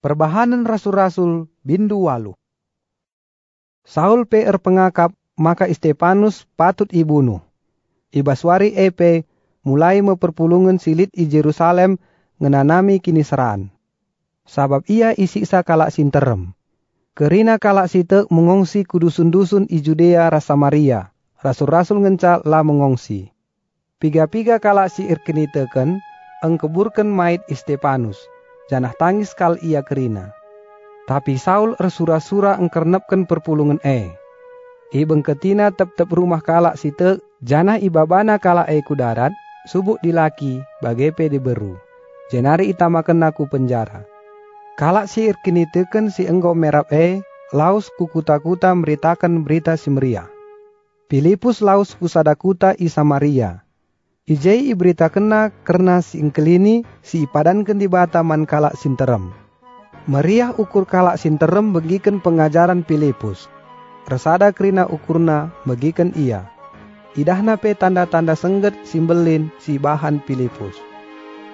Perbahanan Rasul-Rasul bindu walu. Saul PR pengakap maka Stefanus patut ibunuh. Ibaswari EP mulai memperpulungan silit i Jerusalem ngenanami kini seran. Sabab ia isi kalak sinterem. Kerina kalak site mengongsi kudusun-dusun i Judea rasa Maria. Rasul-rasul ngenca la mengongsi. Piga-piga kalak si irkeniteken engkeburkan mait Stefanus janah tangis kal ia kerina. Tapi Saul resura-sura engkernepkan perpulungan e. Ibeng ketina tep-tep rumah kalak site janah ibabana kalak e kudarat, subuk dilaki bagepe diberu. Jenari itamakan aku penjara. Kalak si kini teken si enggo merap e, laus kukuta-kuta meritakan berita si meriah. Filipus laus pusadakuta i Samaria Ijai iberita kena karena si ingkelini si ipadankan di bata man kalak sinterem. Meriah ukur kalak sinterem begikan pengajaran Filipus. Resada kerina ukurna begikan ia. Idahna pe tanda-tanda sengget simbelin si bahan Filipus.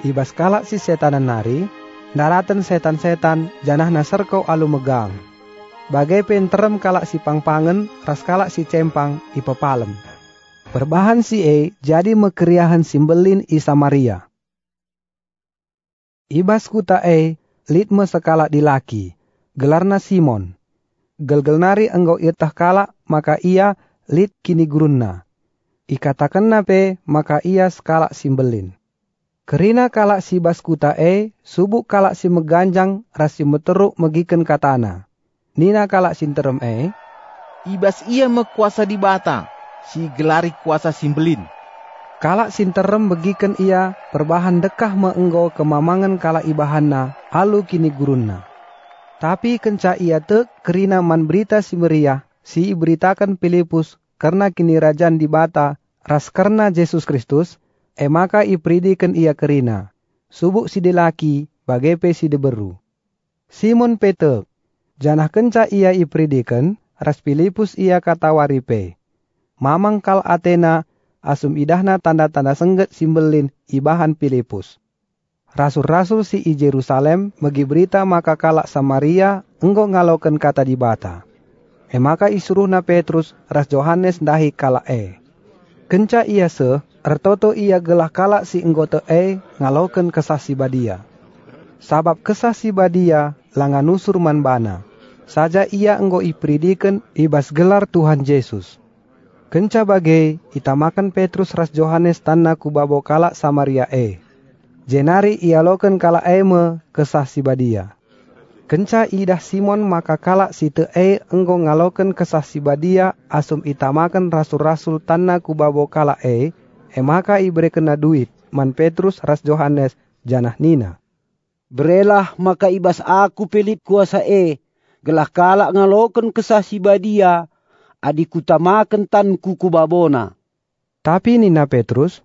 Ibas kalak si setanan nari, daratan setan-setan janah naserkau alu megang. Bagai penterem kalak si pangpangen, ras kalak si cempang ipepalem. Perbahan si E jadi mekeriahan simbelin i Samaria. Ibas kuta E litme sekala di laki, gelarna Simon. Gelgelnari engkau itah kala maka ia lit kini gurunna. Ikatakan pe maka ia skala simbelin. Kerina kala si bas kuta E subuk kala si meganjang rasi meteruk megiken katana. Nina kala sinterem E. Ibas ia mekuasa di bata si gelari kuasa simbelin. Kalak sinterem begikan ia perbahan dekah meenggo kemamangan kala ibahanna halu kini gurunna. Tapi kenca ia te kerina man berita si meriah si beritakan Filipus karena kini rajan di bata ras karena Yesus Kristus e maka ipridikan ia kerina. Subuk si delaki bagepe si deberu. Simon Peter janah kenca ia ipridikan ras Filipus ia kata waripe mamang kal Athena asum idahna tanda-tanda sengget simbelin ibahan Filipus. Rasul-rasul si i Jerusalem megi berita maka kalak Samaria enggo ngaloken kata di bata. E maka isuruhna Petrus ras Johannes dahi kala e. Kenca ia se, ertoto ia gelah kalak si enggote e ngaloken kesah si badia. Sabab kesah si badia langan nusur man bana. Saja ia enggo ipridiken ibas gelar Tuhan Yesus. Kenca bagai itamakan Petrus ras Johannes tanna kubabo kala Samaria e. Jenari ialoken kala eme kesah si badia. Kenca idah Simon maka kala si te e enggo ngaloken kesah si badia asum itamakan rasul-rasul tanna kubabo kala e. E maka ibre kena duit man Petrus ras Johannes janah nina. Berelah maka ibas aku pelit kuasa e. Gelah kala ngaloken kesah si badia adikutamakan tan kuku babona. Tapi Nina Petrus,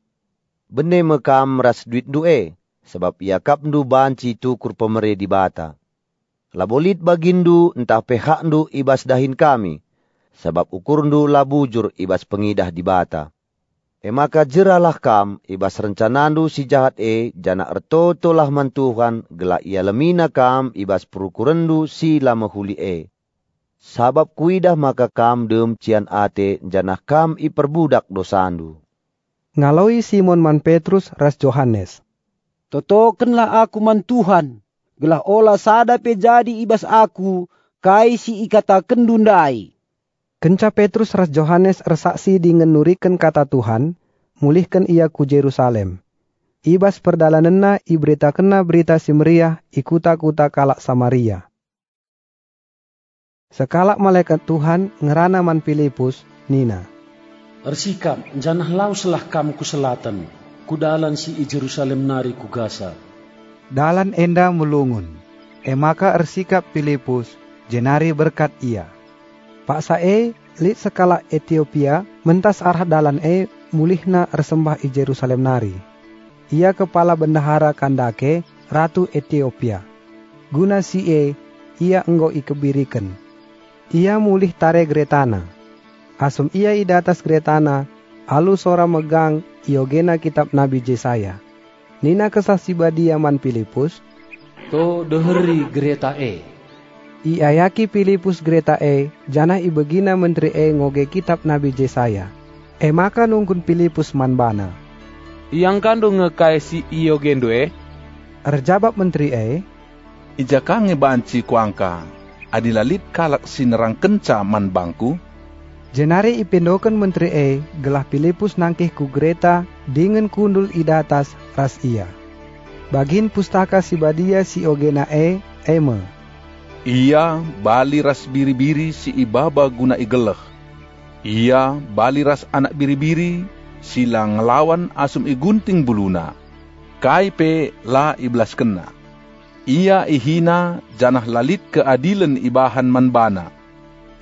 Bene mekam ras duit due, sebab ia ndu banci tukur pemere di bata. Labolit bagindu entah pehak ndu ibas dahin kami, sebab ukur ndu labujur ibas pengidah di bata. E maka jeralah kam ibas rencanandu si jahat e jana ertotolah mantuhan gelak ia lemina kam ibas perukurendu si lama huli e. Sabab kuidah maka kam dem cian ate janah kam iperbudak dosandu. Ngaloi Simon man Petrus ras Johannes. Totokenlah aku man Tuhan. Gelah olah sada pe jadi ibas aku. Kai si ikata kendundai. Kenca Petrus ras Johannes resaksi dengan nurikan kata Tuhan. Mulihkan ia ku Jerusalem. Ibas perdalanenna iberita kena berita si meriah ikuta-kuta kalak Samaria. Sekalak malaikat Tuhan ngerana man Filipus, Nina. Ersikap, janah lau selah kamu ku selatan, ku dalan si i Jerusalem nari ku gasa. Dalan enda mulungun, e maka ersikap Filipus, jenari berkat ia. Pak Sae, lit sekala Ethiopia, mentas arah dalan e mulihna ersembah i Jerusalem nari. Ia kepala bendahara Kandake, Ratu Ethiopia. Guna si e, ia enggo ikebirikan ia mulih tare gretana. Asum ia i atas gretana, alu sora megang iogena kitab Nabi Jesaya. Nina kesah badia man Filipus, To deheri Greta e. Iayaki Filipus Greta e, jana ibegina menteri e ngoge kitab Nabi Jesaya. E maka nungkun Filipus manbana. Yang kandung ngekai si iyo gendo e? Erjabab menteri e, Ijaka ngebanci kuangka, adilalit kalak sinerang kenca man bangku, Jenari ipindokan menteri e gelah Filipus nangkih ku Greta dengan kundul idatas ras ia. Bagin pustaka si badia si ogena e eme. Ia bali ras biri-biri si ibaba guna igeleh. Ia bali ras anak biri-biri sila ngelawan asum igunting buluna. Kai pe la iblas kena. Ia ihina janah lalit keadilan ibahan manbana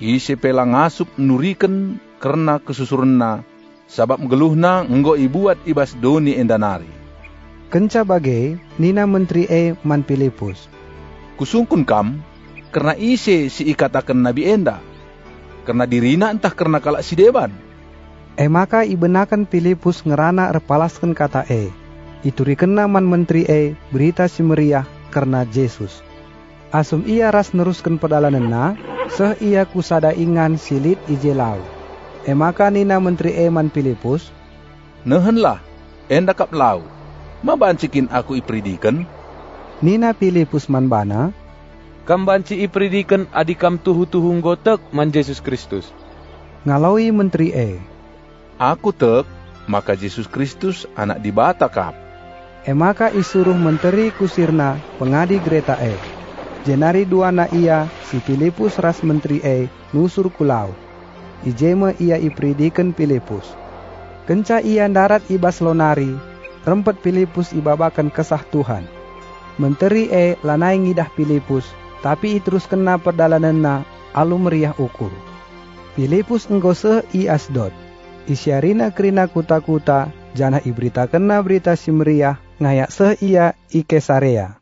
ise pela ngasup nuriken karena kesusurenna sabab geluhna enggo ibuat ibas doni endanari. Kenca bagai Nina Menteri E Man Filipus. Kusungkun kam karena ise si ikatakan Nabi enda. Karena dirina entah karena kalak si deban. E maka ibenakan Filipus ngerana repalaskan kata E. Ituri kena man Menteri E berita si meriah karena Yesus. Asum ia ras neruskan pedalanenna, seh ia kusada ingan silit ijelau. Emaka nina menteri eman Filipus, Nehenlah, enda kap lau. Ma bancikin aku ipridikan? Nina Filipus manbana, Kam banci ipridikan adikam tuhu-tuhung gotek man Yesus Kristus. ngalaui menteri E. Aku tek, maka Yesus Kristus anak di bata kap. Emaka isuruh menteri kusirna pengadi Greta E. Jenari duana ia si Filipus ras menteri E nusur kulau. Ijeme ia ipridikan Filipus. Kenca ia darat ibas lonari, rempet Filipus ibabakan kesah Tuhan. Menteri E lanai ngidah Filipus, tapi terus kena perdalananna alu meriah ukur. Filipus enggose i Asdod. Isyarina kerina kuta-kuta, jana ibrita kena berita si meriah, ngayak seh ia i Kesarea.